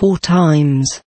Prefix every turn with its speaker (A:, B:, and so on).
A: four times.